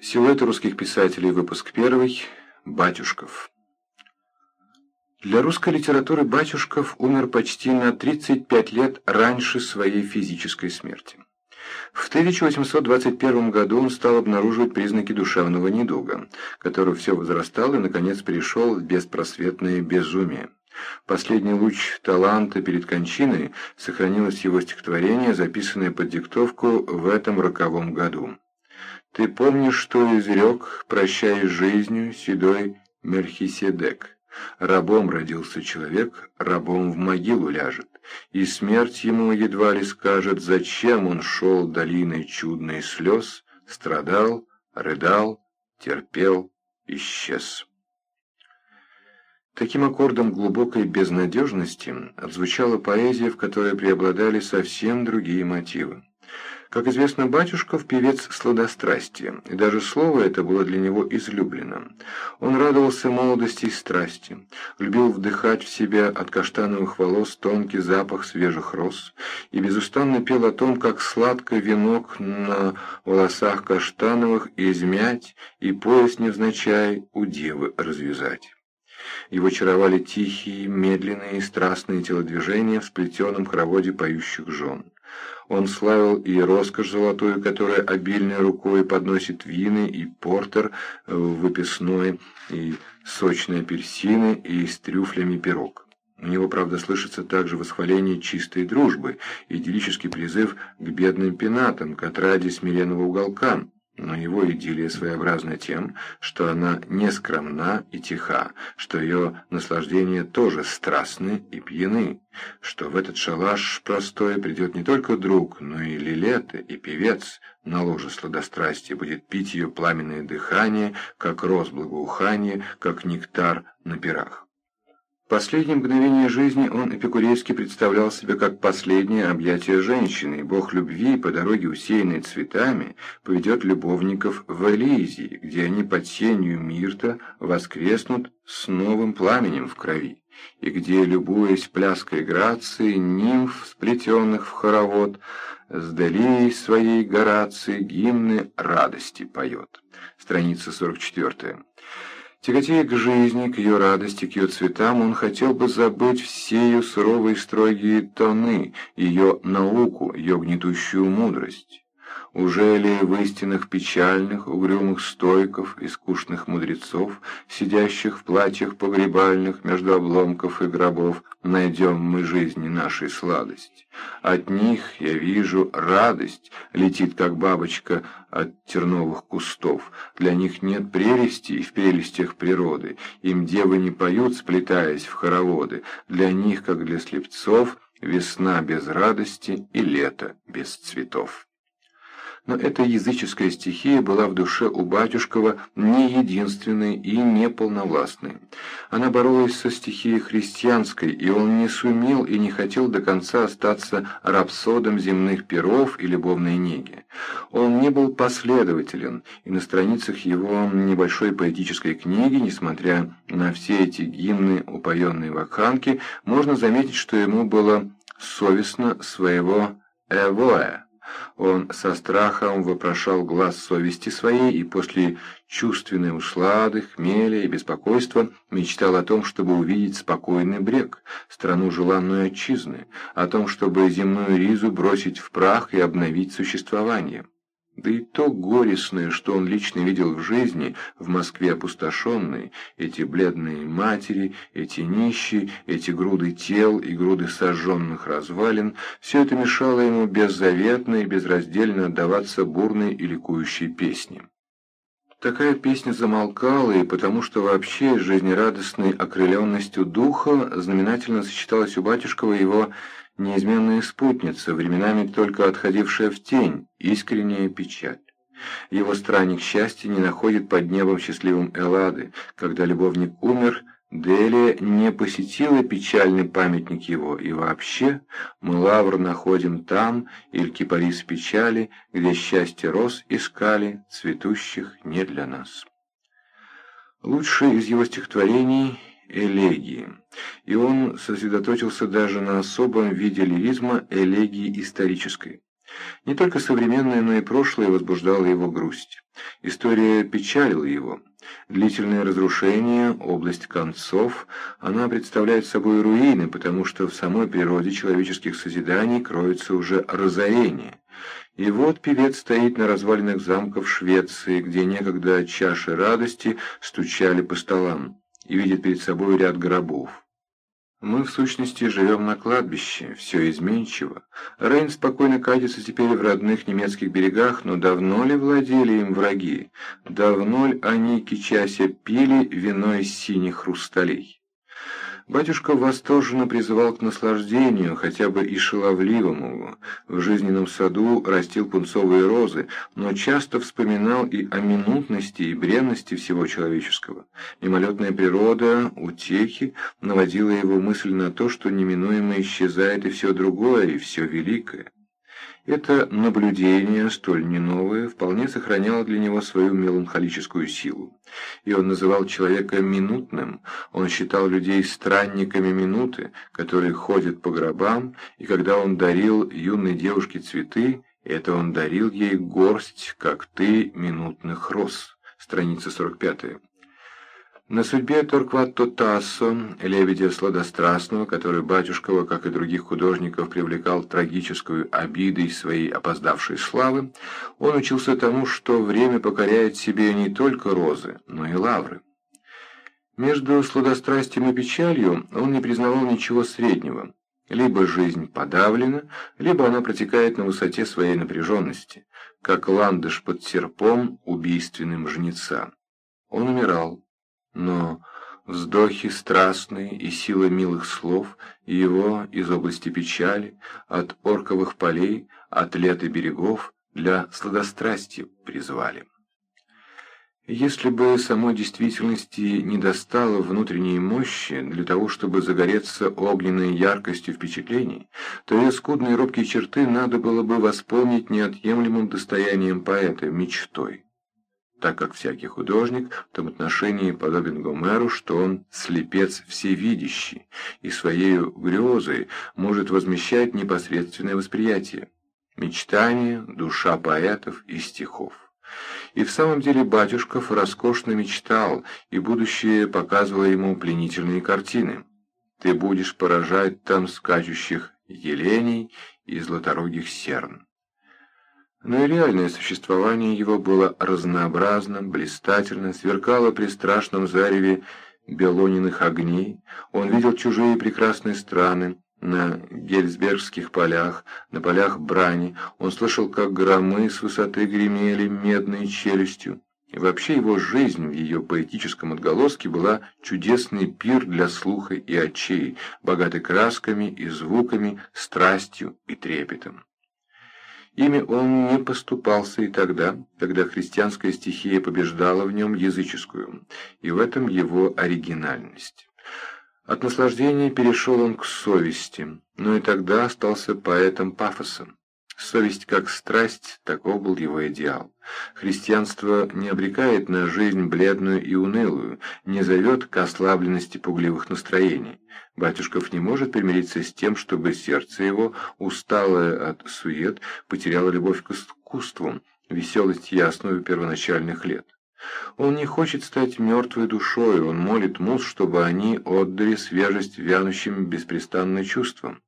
Силуэты русских писателей, выпуск первый, Батюшков. Для русской литературы Батюшков умер почти на 35 лет раньше своей физической смерти. В 1821 году он стал обнаруживать признаки душевного недуга, который все возрастал и, наконец, перешел в беспросветное безумие. Последний луч таланта перед кончиной сохранилось его стихотворение, записанное под диктовку в этом роковом году. Ты помнишь, что изрек, прощаясь жизнью, седой Мельхиседек? Рабом родился человек, рабом в могилу ляжет, и смерть ему едва ли скажет, зачем он шел долиной чудной слез, страдал, рыдал, терпел, исчез. Таким аккордом глубокой безнадежности отзвучала поэзия, в которой преобладали совсем другие мотивы. Как известно, Батюшков – певец сладострастия, и даже слово это было для него излюблено. Он радовался молодости и страсти, любил вдыхать в себя от каштановых волос тонкий запах свежих роз и безустанно пел о том, как сладко венок на волосах каштановых измять и пояс невзначай у девы развязать. Его чаровали тихие, медленные и страстные телодвижения в сплетенном хороводе поющих жен. Он славил и роскошь золотую, которая обильной рукой подносит вины и портер э, выписной, и сочные апельсины, и с трюфлями пирог. У него, правда, слышится также восхваление чистой дружбы, идиллический призыв к бедным пенатам, к отраде смиренного уголка, но его идиллия своеобразна тем, что она не скромна и тиха, что ее наслаждения тоже страстны и пьяны, что в этот шалаш простой придет не только друг, но и лилета, и певец на ложе сладострастия будет пить ее пламенное дыхание, как роз благоухание, как нектар на пирах. Последние мгновения жизни он эпикурейски представлял себе как последнее объятие женщины, и бог любви по дороге, усеянной цветами, поведет любовников в Элизии, где они под сенью Мирта воскреснут с новым пламенем в крови, и где, любуясь пляской грации, нимф, сплетенных в хоровод, с Делией своей Горации гимны радости поет. Страница 44. Тяготея к жизни, к ее радости, к ее цветам, он хотел бы забыть все ее суровые строгие тоны, ее науку, ее гнетущую мудрость. Уже ли в истинных печальных, угрюмых стойков и скучных мудрецов, сидящих в платьях погребальных между обломков и гробов, найдем мы жизни нашей сладость? От них, я вижу, радость летит, как бабочка от терновых кустов. Для них нет прелести в прелестях природы, им девы не поют, сплетаясь в хороводы. Для них, как для слепцов, весна без радости и лето без цветов. Но эта языческая стихия была в душе у батюшкова не единственной и не полновластной. Она боролась со стихией христианской, и он не сумел и не хотел до конца остаться рапсодом земных перов и любовной неги. Он не был последователен, и на страницах его небольшой поэтической книги, несмотря на все эти гимны, упоенные вакханки, можно заметить, что ему было совестно своего «эвоэ». Он со страхом вопрошал глаз совести своей и после чувственной услады, хмеля и беспокойства мечтал о том, чтобы увидеть спокойный брег, страну желанную отчизны, о том, чтобы земную ризу бросить в прах и обновить существование. Да и то горестное, что он лично видел в жизни, в Москве опустошенной, эти бледные матери, эти нищие, эти груды тел и груды сожженных развалин, все это мешало ему беззаветно и безраздельно отдаваться бурной и ликующей песне. Такая песня замолкала, и потому что вообще жизнерадостной окрыленностью духа знаменательно сочеталась у батюшкова его неизменная спутница, временами только отходившая в тень, искренняя печаль. Его странник счастья не находит под небом счастливым Эллады. Когда любовник умер, Делия не посетила печальный памятник его, и вообще мы лавр находим там, или кипарис печали, где счастье роз искали, цветущих не для нас. Лучшее из его стихотворений элегии, и он сосредоточился даже на особом виде лиризма элегии исторической. Не только современное, но и прошлое возбуждало его грусть. История печалила его. Длительное разрушение, область концов, она представляет собой руины, потому что в самой природе человеческих созиданий кроется уже разорение. И вот певец стоит на развалинах замков Швеции, где некогда чаши радости стучали по столам, и видит перед собой ряд гробов. Мы, в сущности, живем на кладбище, все изменчиво. Рейн спокойно катится теперь в родных немецких берегах, но давно ли владели им враги? Давно ли они, кичася, пили вино из синих хрусталей? Батюшка восторженно призывал к наслаждению, хотя бы и шаловливому. В жизненном саду растил пунцовые розы, но часто вспоминал и о минутности и бренности всего человеческого. Мимолетная природа, утехи наводила его мысль на то, что неминуемо исчезает и все другое, и все великое. Это наблюдение, столь не новое, вполне сохраняло для него свою меланхолическую силу. И он называл человека минутным, он считал людей странниками минуты, которые ходят по гробам, и когда он дарил юной девушке цветы, это он дарил ей горсть, как ты, минутных роз. Страница 45. На судьбе Торкватто Тассо, лебедя сладострастного, который Батюшкова, как и других художников, привлекал трагическую обидой своей опоздавшей славы, он учился тому, что время покоряет себе не только розы, но и лавры. Между сладострастием и печалью он не признавал ничего среднего. Либо жизнь подавлена, либо она протекает на высоте своей напряженности, как ландыш под серпом убийственным жнеца. Он умирал но вздохи страстные и сила милых слов его из области печали, от орковых полей, от лет и берегов для сладострастия призвали. Если бы самой действительности не достало внутренней мощи для того, чтобы загореться огненной яркостью впечатлений, то ее скудные робкие черты надо было бы восполнить неотъемлемым достоянием поэта, мечтой так как всякий художник в том отношении подобен Гомеру, что он слепец всевидящий, и своей грезой может возмещать непосредственное восприятие, мечтание, душа поэтов и стихов. И в самом деле Батюшков роскошно мечтал, и будущее показывало ему пленительные картины. Ты будешь поражать там скачущих еленей и златорогих серн. Но и реальное существование его было разнообразным, блистательно, сверкало при страшном зареве белониных огней, он видел чужие прекрасные страны, на Гельсбергских полях, на полях брани, он слышал, как громы с высоты гремели медной челюстью. И вообще его жизнь в ее поэтическом отголоске была чудесный пир для слуха и очей, богатый красками и звуками, страстью и трепетом. Ими он не поступался и тогда, когда христианская стихия побеждала в нем языческую, и в этом его оригинальность. От наслаждения перешел он к совести, но и тогда остался поэтом пафосом. Совесть как страсть, таков был его идеал. Христианство не обрекает на жизнь бледную и унылую, не зовет к ослабленности пугливых настроений. Батюшков не может примириться с тем, чтобы сердце его, усталое от сует, потеряло любовь к искусству, веселость основу первоначальных лет. Он не хочет стать мертвой душой, он молит муз, чтобы они отдали свежесть вянущим беспрестанно чувствам.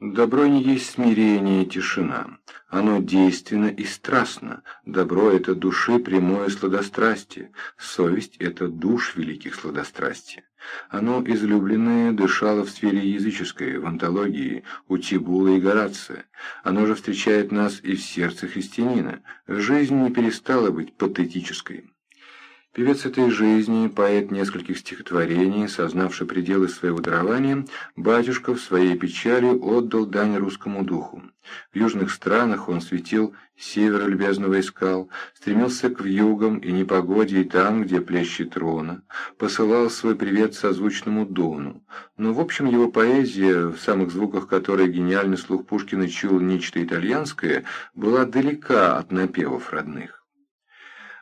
Добро не есть смирение и тишина. Оно действенно и страстно. Добро – это души прямое сладострастие. Совесть – это душ великих сладострастия. Оно излюбленное дышало в сфере языческой, в антологии, у Тибула и Горация. Оно же встречает нас и в сердце христианина. Жизнь не перестала быть патетической. Певец этой жизни, поэт нескольких стихотворений, сознавший пределы своего дарования, батюшка в своей печали отдал дань русскому духу. В южных странах он светил севера любезного искал, стремился к вьюгам и непогоде и там, где плещет рона, посылал свой привет созвучному дону. Но в общем его поэзия, в самых звуках которой гениальный слух Пушкина чул нечто итальянское, была далека от напевов родных.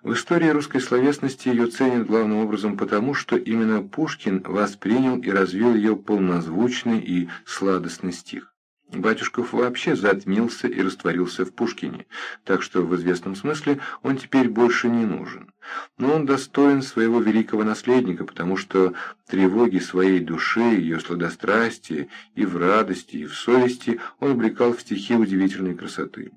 В истории русской словесности ее ценят главным образом потому, что именно Пушкин воспринял и развил ее полнозвучный и сладостный стих. Батюшков вообще затмился и растворился в Пушкине, так что в известном смысле он теперь больше не нужен. Но он достоин своего великого наследника, потому что тревоги своей души, ее сладострастия и в радости, и в совести он облекал в стихи удивительной красоты.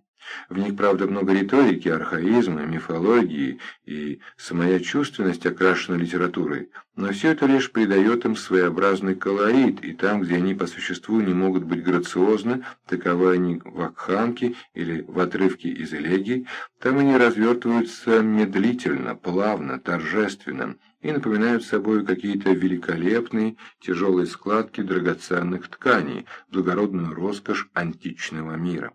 В них, правда, много риторики, архаизма, мифологии, и самая чувственность окрашена литературой, но все это лишь придает им своеобразный колорит, и там, где они по существу не могут быть грациозны, таковы они в Акханке или в отрывке из элегий, там они развертываются медлительно, плавно, торжественно, и напоминают собой какие-то великолепные тяжелые складки драгоценных тканей, благородную роскошь античного мира.